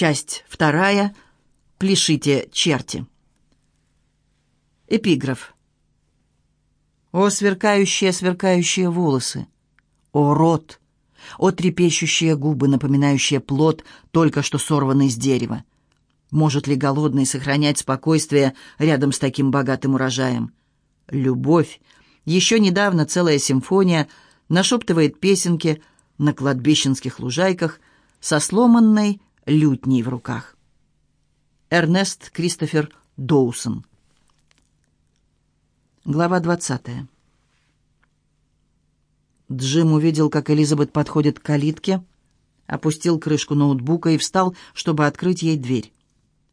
Часть вторая. Пляшите, черти. Эпиграф. О, сверкающие, сверкающие волосы! О, рот! О, трепещущие губы, напоминающие плод, только что сорванный с дерева! Может ли голодный сохранять спокойствие рядом с таким богатым урожаем? Любовь, еще недавно целая симфония, нашептывает песенки на кладбищенских лужайках со сломанной лютней в руках. Эрнест Кристофер Доусон Глава двадцатая. Джим увидел, как Элизабет подходит к калитке, опустил крышку ноутбука и встал, чтобы открыть ей дверь.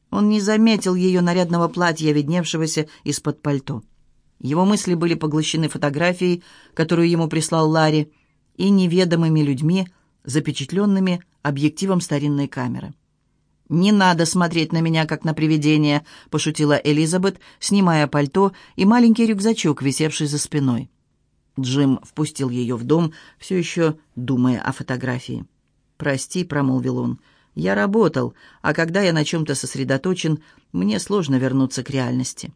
Он не заметил ее нарядного платья, видневшегося из-под пальто. Его мысли были поглощены фотографией, которую ему прислал Ларри, и неведомыми людьми, запечатленными объективом старинной камеры. «Не надо смотреть на меня, как на привидение», — пошутила Элизабет, снимая пальто и маленький рюкзачок, висевший за спиной. Джим впустил ее в дом, все еще думая о фотографии. «Прости», — промолвил он, — «я работал, а когда я на чем-то сосредоточен, мне сложно вернуться к реальности».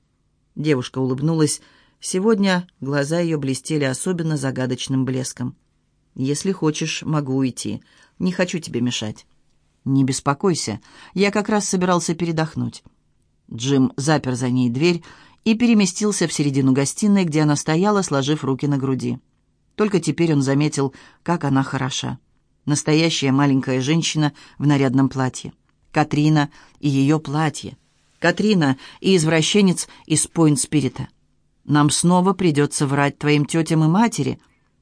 Девушка улыбнулась. Сегодня глаза ее блестели особенно загадочным блеском. «Если хочешь, могу уйти. Не хочу тебе мешать». «Не беспокойся. Я как раз собирался передохнуть». Джим запер за ней дверь и переместился в середину гостиной, где она стояла, сложив руки на груди. Только теперь он заметил, как она хороша. Настоящая маленькая женщина в нарядном платье. Катрина и ее платье. Катрина и извращенец из Пойнт-Спирита. Нам снова придется врать твоим тетям и матери».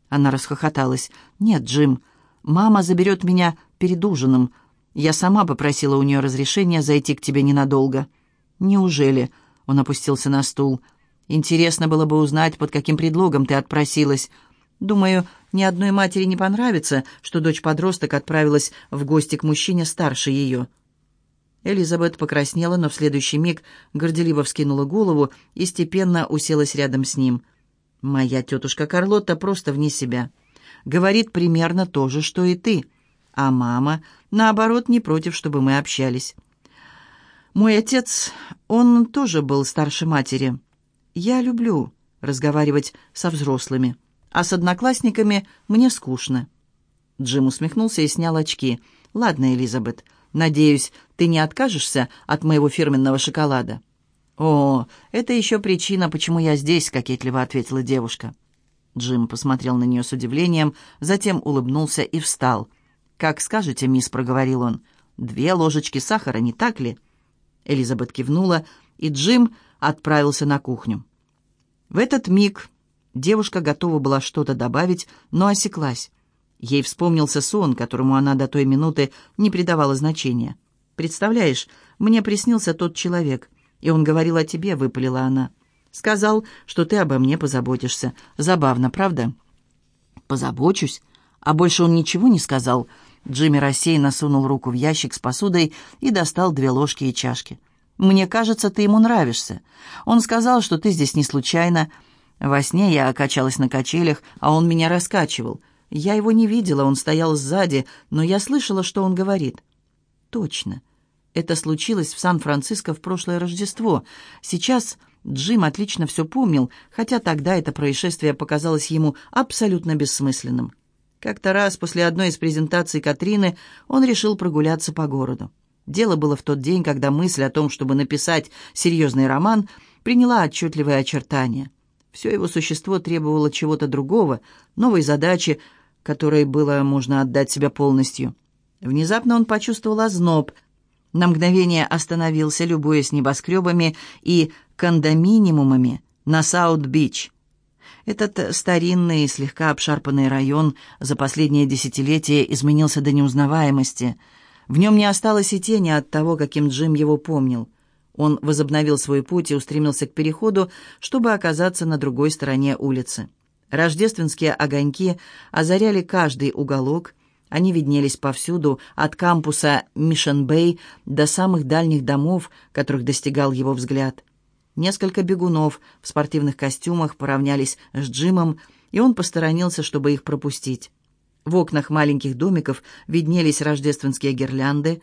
Она расхохоталась. «Нет, Джим, мама заберет меня перед ужином. Я сама попросила у нее разрешения зайти к тебе ненадолго». «Неужели?» — он опустился на стул. «Интересно было бы узнать, под каким предлогом ты отпросилась. Думаю, ни одной матери не понравится, что дочь-подросток отправилась в гости к мужчине старше ее». Элизабет покраснела, но в следующий миг горделиво вскинула голову и степенно уселась рядом с ним. «Моя тетушка Карлотта просто вне себя. Говорит примерно то же, что и ты. А мама, наоборот, не против, чтобы мы общались. Мой отец, он тоже был старше матери. Я люблю разговаривать со взрослыми, а с одноклассниками мне скучно». Джим усмехнулся и снял очки. «Ладно, Элизабет». Надеюсь, ты не откажешься от моего фирменного шоколада?» «О, это еще причина, почему я здесь», — кокетливо ответила девушка. Джим посмотрел на нее с удивлением, затем улыбнулся и встал. «Как скажете, мисс», — проговорил он. «Две ложечки сахара, не так ли?» Элизабет кивнула, и Джим отправился на кухню. В этот миг девушка готова была что-то добавить, но осеклась. Ей вспомнился сон, которому она до той минуты не придавала значения. «Представляешь, мне приснился тот человек, и он говорил о тебе», — выпалила она. «Сказал, что ты обо мне позаботишься. Забавно, правда?» «Позабочусь? А больше он ничего не сказал?» Джимми рассеянно сунул руку в ящик с посудой и достал две ложки и чашки. «Мне кажется, ты ему нравишься. Он сказал, что ты здесь не случайно. Во сне я окачалась на качелях, а он меня раскачивал. Я его не видела, он стоял сзади, но я слышала, что он говорит. Точно. Это случилось в Сан-Франциско в прошлое Рождество. Сейчас Джим отлично все помнил, хотя тогда это происшествие показалось ему абсолютно бессмысленным. Как-то раз после одной из презентаций Катрины он решил прогуляться по городу. Дело было в тот день, когда мысль о том, чтобы написать серьезный роман, приняла отчетливые очертания. Все его существо требовало чего-то другого, новой задачи, которой было можно отдать себя полностью. Внезапно он почувствовал озноб. На мгновение остановился, любуясь небоскребами и кондоминиумами на Саут-Бич. Этот старинный, слегка обшарпанный район за последнее десятилетие изменился до неузнаваемости. В нем не осталось и тени от того, каким Джим его помнил. Он возобновил свой путь и устремился к переходу, чтобы оказаться на другой стороне улицы. Рождественские огоньки озаряли каждый уголок. Они виднелись повсюду, от кампуса Мишен-Бэй до самых дальних домов, которых достигал его взгляд. Несколько бегунов в спортивных костюмах поравнялись с Джимом, и он посторонился, чтобы их пропустить. В окнах маленьких домиков виднелись рождественские гирлянды.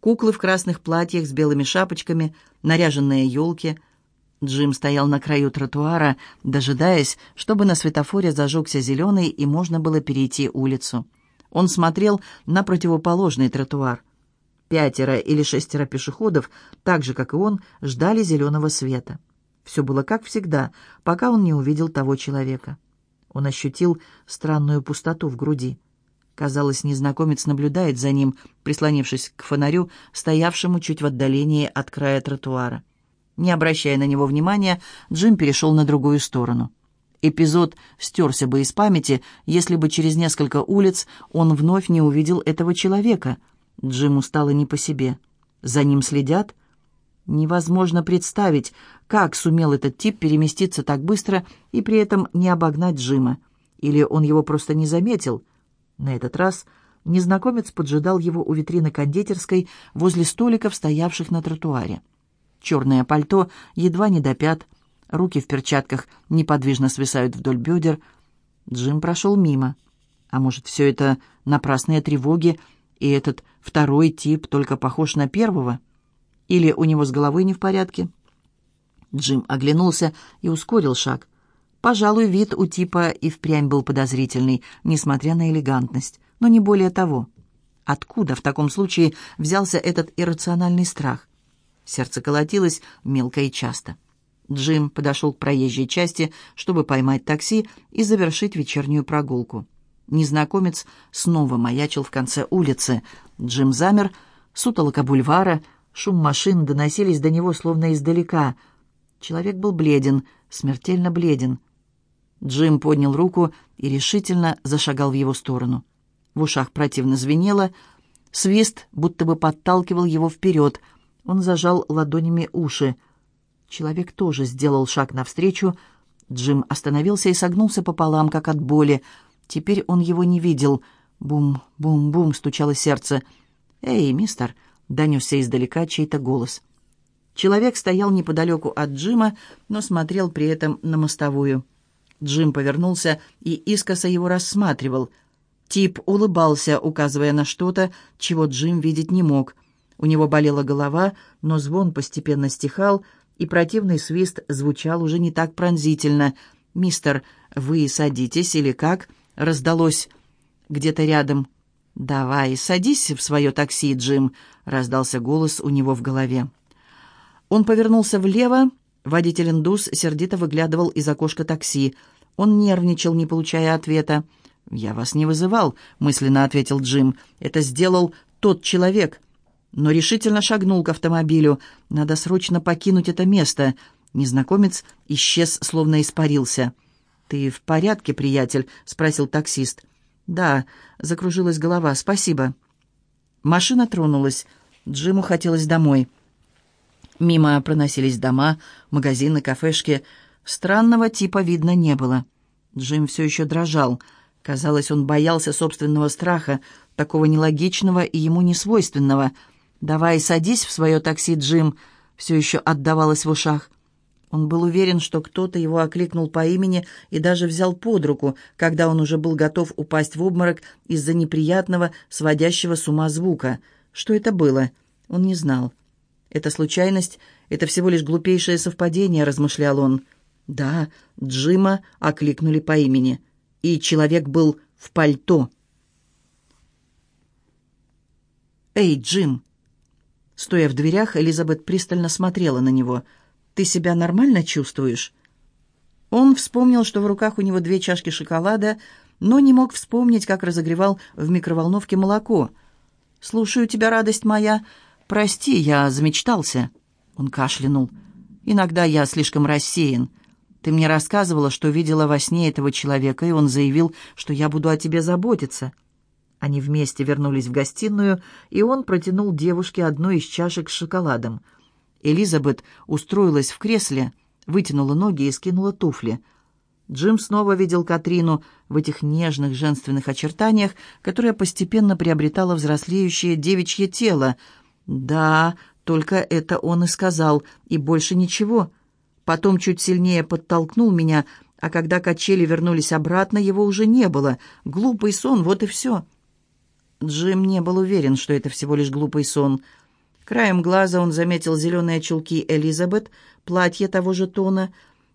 Куклы в красных платьях с белыми шапочками, наряженные елки. Джим стоял на краю тротуара, дожидаясь, чтобы на светофоре зажегся зеленый и можно было перейти улицу. Он смотрел на противоположный тротуар. Пятеро или шестеро пешеходов, так же, как и он, ждали зеленого света. Все было как всегда, пока он не увидел того человека. Он ощутил странную пустоту в груди. Казалось, незнакомец наблюдает за ним, прислонившись к фонарю, стоявшему чуть в отдалении от края тротуара. Не обращая на него внимания, Джим перешел на другую сторону. Эпизод стерся бы из памяти, если бы через несколько улиц он вновь не увидел этого человека — Джиму стало не по себе. За ним следят? Невозможно представить, как сумел этот тип переместиться так быстро и при этом не обогнать Джима. Или он его просто не заметил. На этот раз незнакомец поджидал его у витрины кондитерской возле столиков, стоявших на тротуаре. Черное пальто едва не до пят, руки в перчатках неподвижно свисают вдоль бедер. Джим прошел мимо. А может, все это напрасные тревоги, и этот второй тип только похож на первого? Или у него с головой не в порядке? Джим оглянулся и ускорил шаг. Пожалуй, вид у типа и впрямь был подозрительный, несмотря на элегантность, но не более того. Откуда в таком случае взялся этот иррациональный страх? Сердце колотилось мелко и часто. Джим подошел к проезжей части, чтобы поймать такси и завершить вечернюю прогулку. Незнакомец снова маячил в конце улицы. Джим замер, сутолока бульвара, шум машин доносились до него словно издалека. Человек был бледен, смертельно бледен. Джим поднял руку и решительно зашагал в его сторону. В ушах противно звенело, свист будто бы подталкивал его вперед. Он зажал ладонями уши. Человек тоже сделал шаг навстречу. Джим остановился и согнулся пополам, как от боли. Теперь он его не видел. Бум-бум-бум стучало сердце. «Эй, мистер!» — донесся издалека чей-то голос. Человек стоял неподалеку от Джима, но смотрел при этом на мостовую. Джим повернулся и искоса его рассматривал. Тип улыбался, указывая на что-то, чего Джим видеть не мог. У него болела голова, но звон постепенно стихал, и противный свист звучал уже не так пронзительно. «Мистер, вы садитесь или как?» раздалось где-то рядом. «Давай, садись в свое такси, Джим», — раздался голос у него в голове. Он повернулся влево. Водитель-индус сердито выглядывал из окошка такси. Он нервничал, не получая ответа. «Я вас не вызывал», — мысленно ответил Джим. «Это сделал тот человек». Но решительно шагнул к автомобилю. «Надо срочно покинуть это место». Незнакомец исчез, словно испарился. «Ты в порядке, приятель?» — спросил таксист. «Да», — закружилась голова, — «спасибо». Машина тронулась. Джиму хотелось домой. Мимо проносились дома, магазины, кафешки. Странного типа видно не было. Джим все еще дрожал. Казалось, он боялся собственного страха, такого нелогичного и ему несвойственного. «Давай садись в свое такси, Джим», — все еще отдавалось в ушах. Он был уверен, что кто-то его окликнул по имени и даже взял под руку, когда он уже был готов упасть в обморок из-за неприятного, сводящего с ума звука. Что это было? Он не знал. «Это случайность, это всего лишь глупейшее совпадение», — размышлял он. «Да, Джима окликнули по имени, и человек был в пальто». «Эй, Джим!» Стоя в дверях, Элизабет пристально смотрела на него — ты себя нормально чувствуешь?» Он вспомнил, что в руках у него две чашки шоколада, но не мог вспомнить, как разогревал в микроволновке молоко. «Слушаю тебя, радость моя. Прости, я замечтался». Он кашлянул. «Иногда я слишком рассеян. Ты мне рассказывала, что видела во сне этого человека, и он заявил, что я буду о тебе заботиться». Они вместе вернулись в гостиную, и он протянул девушке одну из чашек с шоколадом – Элизабет устроилась в кресле, вытянула ноги и скинула туфли. Джим снова видел Катрину в этих нежных женственных очертаниях, которая постепенно приобретала взрослеющее девичье тело. Да, только это он и сказал, и больше ничего. Потом чуть сильнее подтолкнул меня, а когда качели вернулись обратно, его уже не было. Глупый сон, вот и все. Джим не был уверен, что это всего лишь глупый сон — Краем глаза он заметил зеленые чулки Элизабет, платье того же тона.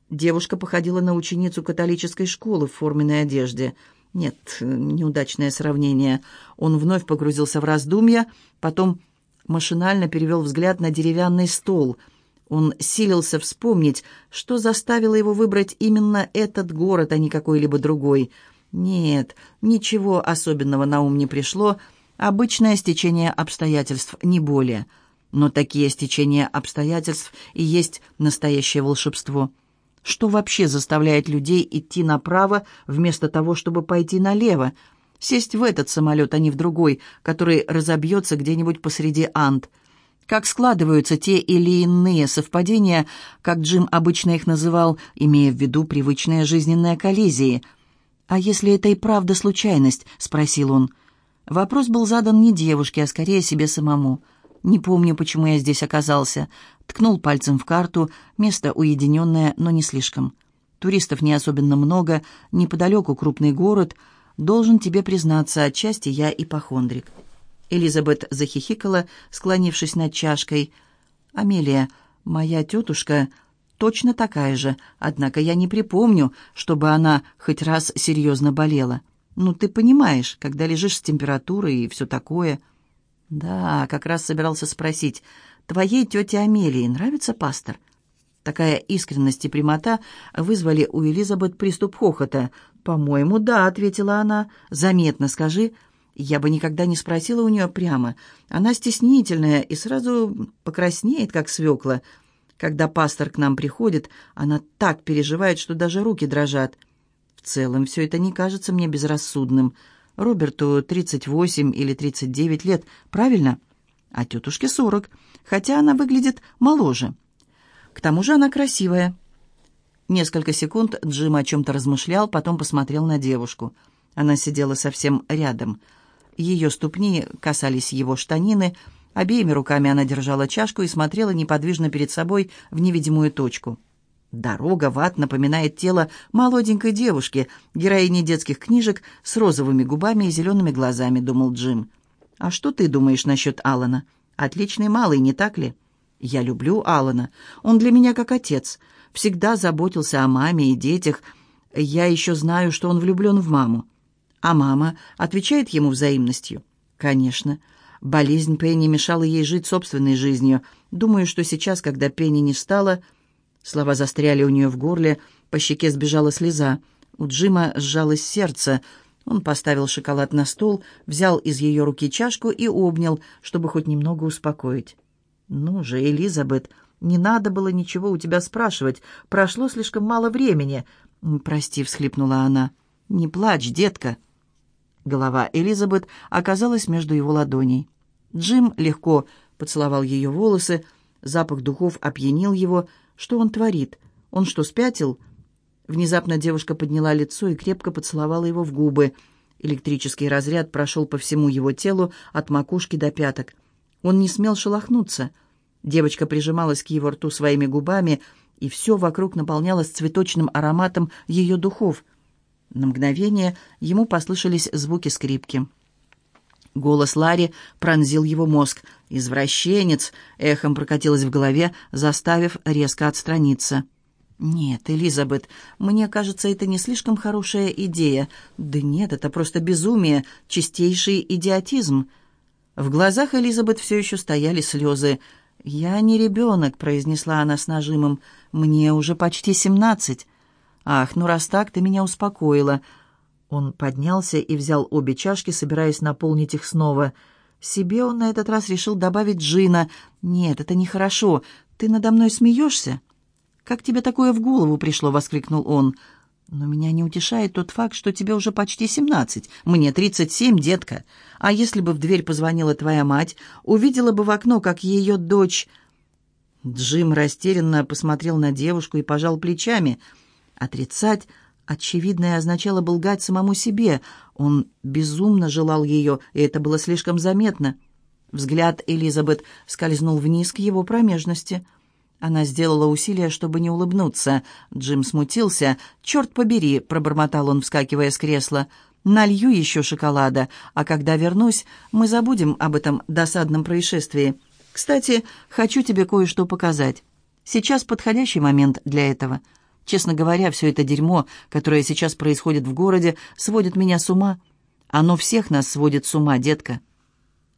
Девушка походила на ученицу католической школы в форменной одежде. Нет, неудачное сравнение. Он вновь погрузился в раздумья, потом машинально перевел взгляд на деревянный стол. Он силился вспомнить, что заставило его выбрать именно этот город, а не какой-либо другой. Нет, ничего особенного на ум не пришло, обычное стечение обстоятельств, не более — но такие стечения обстоятельств и есть настоящее волшебство. Что вообще заставляет людей идти направо вместо того, чтобы пойти налево? Сесть в этот самолет, а не в другой, который разобьется где-нибудь посреди Анд. Как складываются те или иные совпадения, как Джим обычно их называл, имея в виду привычные жизненные коллизии. «А если это и правда случайность?» — спросил он. Вопрос был задан не девушке, а скорее себе самому. Не помню, почему я здесь оказался. Ткнул пальцем в карту, место уединенное, но не слишком. Туристов не особенно много, неподалеку крупный город. Должен тебе признаться, отчасти я ипохондрик. Элизабет захихикала, склонившись над чашкой. «Амелия, моя тетушка точно такая же, однако я не припомню, чтобы она хоть раз серьезно болела. Ну, ты понимаешь, когда лежишь с температурой и все такое...» «Да, как раз собирался спросить. Твоей тете Амелии нравится пастор?» Такая искренность и прямота вызвали у Элизабет приступ хохота. «По-моему, да», — ответила она. «Заметно скажи». Я бы никогда не спросила у нее прямо. Она стеснительная и сразу покраснеет, как свекла. Когда пастор к нам приходит, она так переживает, что даже руки дрожат. В целом, все это не кажется мне безрассудным. Роберту 38 или 39 лет, правильно? А тетушке 40, хотя она выглядит моложе. К тому же она красивая. Несколько секунд Джим о чем-то размышлял, потом посмотрел на девушку. Она сидела совсем рядом. Ее ступни касались его штанины, обеими руками она держала чашку и смотрела неподвижно перед собой в невидимую точку. Дорога в ад напоминает тело молоденькой девушки, героини детских книжек с розовыми губами и зелеными глазами, думал Джим. А что ты думаешь насчет Алана? Отличный малый, не так ли? Я люблю Алана. Он для меня как отец. Всегда заботился о маме и детях. Я еще знаю, что он влюблен в маму. А мама отвечает ему взаимностью? Конечно. Болезнь Пенни мешала ей жить собственной жизнью. Думаю, что сейчас, когда Пенни не стала Слова застряли у нее в горле, по щеке сбежала слеза. У Джима сжалось сердце. Он поставил шоколад на стол, взял из ее руки чашку и обнял, чтобы хоть немного успокоить. «Ну же, Элизабет, не надо было ничего у тебя спрашивать. Прошло слишком мало времени». «Прости», — всхлипнула она. «Не плачь, детка». Голова Элизабет оказалась между его ладоней. Джим легко поцеловал ее волосы, запах духов опьянил его, — что он творит? Он что, спятил?» Внезапно девушка подняла лицо и крепко поцеловала его в губы. Электрический разряд прошел по всему его телу от макушки до пяток. Он не смел шелохнуться. Девочка прижималась к его рту своими губами, и все вокруг наполнялось цветочным ароматом ее духов. На мгновение ему послышались звуки скрипки. Голос Ларри пронзил его мозг. «Извращенец!» — эхом прокатилось в голове, заставив резко отстраниться. «Нет, Элизабет, мне кажется, это не слишком хорошая идея. Да нет, это просто безумие, чистейший идиотизм». В глазах Элизабет все еще стояли слезы. «Я не ребенок», — произнесла она с нажимом. «Мне уже почти семнадцать». «Ах, ну раз так, ты меня успокоила». Он поднялся и взял обе чашки, собираясь наполнить их снова. Себе он на этот раз решил добавить джина. «Нет, это нехорошо. Ты надо мной смеешься?» «Как тебе такое в голову пришло?» — воскликнул он. «Но меня не утешает тот факт, что тебе уже почти семнадцать. Мне тридцать семь, детка. А если бы в дверь позвонила твоя мать, увидела бы в окно, как ее дочь...» Джим растерянно посмотрел на девушку и пожал плечами. Отрицать Очевидное означало бы лгать самому себе. Он безумно желал ее, и это было слишком заметно. Взгляд Элизабет скользнул вниз к его промежности. Она сделала усилие, чтобы не улыбнуться. Джим смутился. «Черт побери!» — пробормотал он, вскакивая с кресла. «Налью еще шоколада, а когда вернусь, мы забудем об этом досадном происшествии». Кстати, хочу тебе кое-что показать. Сейчас подходящий момент для этого. Честно говоря, все это дерьмо, которое сейчас происходит в городе, сводит меня с ума. Оно всех нас сводит с ума, детка».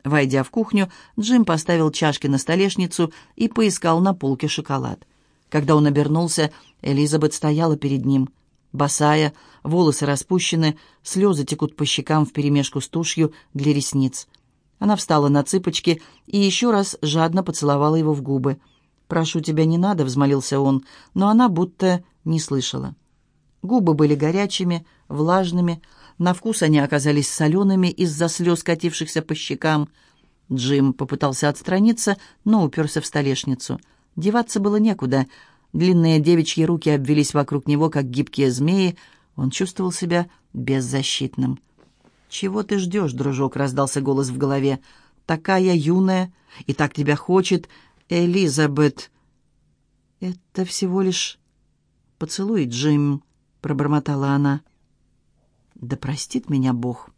Войдя в кухню, Джим поставил чашки на столешницу и поискал на полке шоколад. Когда он обернулся, Элизабет стояла перед ним. Босая, волосы распущены, слезы текут по щекам вперемешку с тушью для ресниц. Она встала на цыпочки и еще раз жадно поцеловала его в губы. «Прошу тебя, не надо», — взмолился он, но она будто не слышала. Губы были горячими, влажными, на вкус они оказались солеными из-за слез, катившихся по щекам. Джим попытался отстраниться, но уперся в столешницу. Деваться было некуда. Длинные девичьи руки обвелись вокруг него, как гибкие змеи. Он чувствовал себя беззащитным. «Чего ты ждешь, дружок?» — раздался голос в голове. «Такая юная и так тебя хочет Элизабет». «Это всего лишь поцелуй, Джим», — пробормотала она. «Да простит меня Бог».